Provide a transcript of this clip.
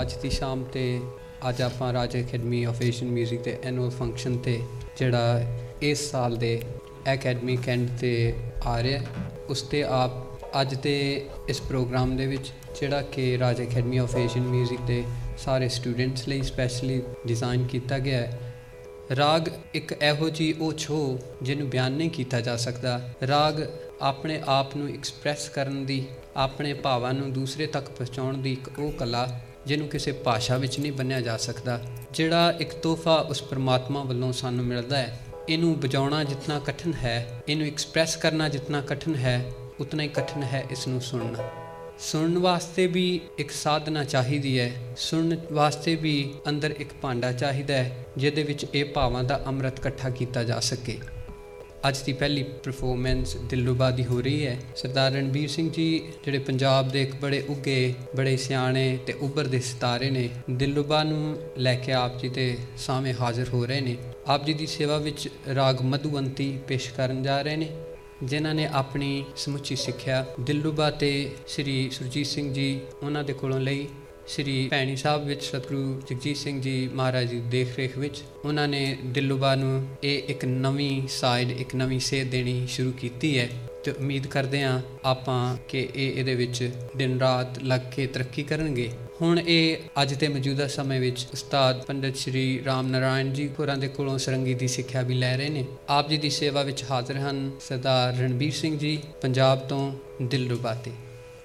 ਅੱਜ ਦੀ ਸ਼ਾਮ ਤੇ ਅੱਜ ਆਪਾਂ ਰਾਜ ਅਕੈਡਮੀ ਆਫ ਏਸ਼ੀਅਨ 뮤직 ਦੇ ਐਨੂਅਲ ਫੰਕਸ਼ਨ ਤੇ ਜਿਹੜਾ ਇਸ ਸਾਲ ਦੇ ਅਕੈਡਮਿਕ ਐਂਡ ਤੇ ਆ ਰਿਹਾ ਹੈ, ਉਸ ਤੇ ਆਪ ਅੱਜ ਦੇ ਇਸ ਪ੍ਰੋਗਰਾਮ ਦੇ ਵਿੱਚ ਜਿਹੜਾ ਕਿ ਰਾਜ ਅਕੈਡਮੀ ਆਫ ਏਸ਼ੀਅਨ 뮤직 ਦੇ ਸਾਰੇ ਸਟੂਡੈਂਟਸ ਲਈ ਸਪੈਸ਼ਲੀ ਡਿਜ਼ਾਈਨ ਕੀਤਾ ਗਿਆ ਹੈ ਰਾਗ ਇੱਕ ਇਹੋ ਜੀ ਉਹ ਛੋ ਜਿਹਨੂੰ ਬਿਆਨ ਨਹੀਂ ਕੀਤਾ ਜਾ ਸਕਦਾ ਰਾਗ ਆਪਣੇ ਆਪ ਨੂੰ ਐਕਸਪ੍ਰੈਸ ਕਰਨ ਦੀ ਆਪਣੇ ਭਾਵਾਂ ਨੂੰ ਦੂਸਰੇ ਤੱਕ ਪਹੁੰਚਾਉਣ ਦੀ ਇੱਕ ਉਹ ਕਲਾ ਜਿਹਨੂੰ ਕਿਸੇ ਭਾਸ਼ਾ ਵਿੱਚ ਨਹੀਂ ਬੰਨਿਆ ਜਾ ਸਕਦਾ, ਜਿਹੜਾ ਇੱਕ ਤੋਹਫਾ ਉਸ ਪਰਮਾਤਮਾ ਵੱਲੋਂ ਸਾਨੂੰ ਮਿਲਦਾ ਹੈ, ਇਹਨੂੰ ਵਜਾਉਣਾ ਜਿੰਨਾ ਕਠਿਨ ਹੈ, ਇਹਨੂੰ ਐਕਸਪ੍ਰੈਸ ਕਰਨਾ ਜਿੰਨਾ ਕਠਿਨ ਹੈ, ਉਤਨਾ ਹੀ ਕਠਿਨ ਹੈ ਇਸ ਨੂੰ ਸੁਣਨਾ। ਸੁਣਨ ਵਾਸਤੇ ਵੀ ਇੱਕ ਸਾਧਨਾ ਚਾਹੀਦੀ ਹੈ, ਸੁਣਨ ਵਾਸਤੇ ਵੀ ਅੰਦਰ ਇੱਕ ਭਾਂਡਾ ਚਾਹੀਦਾ ਹੈ, ਜਿਹਦੇ ਵਿੱਚ ਇਹ ਭਾਵਾਂ ਦਾ ਅੰਮ੍ਰਿਤ ਇਕੱਠਾ ਕੀਤਾ ਜਾ ਸਕੇ। ਅੱਜ ਦੀ ਪਹਿਲੀ ਪਰਫਾਰਮੈਂਸ ਦਿਲਰੂਬਾ ਦੀ ਹੋ ਰਹੀ ਹੈ। ਸਰਦਾਰ ਰਣਬੀਰ ਸਿੰਘ ਜੀ, ਜਿਹੜੇ ਪੰਜਾਬ ਦੇ ਇੱਕ ਬੜੇ ਉੱਗੇ ਬੜੇ ਸਿਆਣੇ ਤੇ ਉੱਭਰਦੇ ਸਿਤਾਰੇ ਨੇ ਦਿਲਰੂਬਾ ਨੂੰ ਲੈ ਕੇ ਆਪ ਜੀ ਦੇ ਸਾਹਮਣੇ ਹਾਜ਼ਰ ਹੋ ਰਹੇ ਨੇ। ਆਪ ਜੀ ਦੀ ਸੇਵਾ ਵਿੱਚ ਰਾਗ ਮਧੂਵੰਤੀ ਪੇਸ਼ ਕਰਨ ਜਾ ਰਹੇ ਨੇ, ਜਿਨ੍ਹਾਂ ਨੇ ਆਪਣੀ ਸਮੁੱਚੀ ਸਿੱਖਿਆ ਦਿਲਰੂਬਾ ਤੇ ਸ੍ਰੀ ਸੁਰਜੀਤ ਸਿੰਘ ਜੀ, ਉਹਨਾਂ ਦੇ ਕੋਲੋਂ ਲਈ। ਸ੍ਰੀ ਭੈਣੀ ਸਾਹਿਬ ਵਿੱਚ ਸਤਿਗੁਰੂ ਜਗਜੀਤ ਸਿੰਘ ਜੀ ਮਹਾਰਾਜ ਦੀ ਦੇਖ ਰੇਖ ਵਿੱਚ ਉਹਨਾਂ ਨੇ ਦਿਲਰੂਬਾ ਨੂੰ ਇਹ ਇੱਕ ਨਵੀਂ ਸਾਈਡ ਇੱਕ ਨਵੀਂ ਸੇਧ ਦੇਣੀ ਸ਼ੁਰੂ ਕੀਤੀ ਹੈ ਤੇ ਉਮੀਦ ਕਰਦੇ ਹਾਂ ਆਪਾਂ ਕਿ ਇਹ ਇਹਦੇ ਵਿੱਚ ਦਿਨ ਰਾਤ ਲੱਗ ਕੇ ਤਰੱਕੀ ਕਰਨਗੇ। ਹੁਣ ਇਹ ਅੱਜ ਦੇ ਮੌਜੂਦਾ ਸਮੇਂ ਵਿੱਚ ਉਸਤਾਦ ਪੰਡਿਤ ਸ਼੍ਰੀ ਰਾਮ ਨਾਰਾਇਣ ਜੀ ਹੋਰਾਂ ਦੇ ਕੋਲੋਂ ਸਰੰਗੀ ਦੀ ਸਿੱਖਿਆ ਵੀ ਲੈ ਰਹੇ ਨੇ। ਆਪ ਜੀ ਦੀ ਸੇਵਾ ਵਿੱਚ ਹਾਜ਼ਰ ਹਨ ਸਰਦਾਰ ਰਣਬੀਰ ਸਿੰਘ ਜੀ, ਪੰਜਾਬ ਤੋਂ ਦਿਲਰੂਬਾ ਤੇ।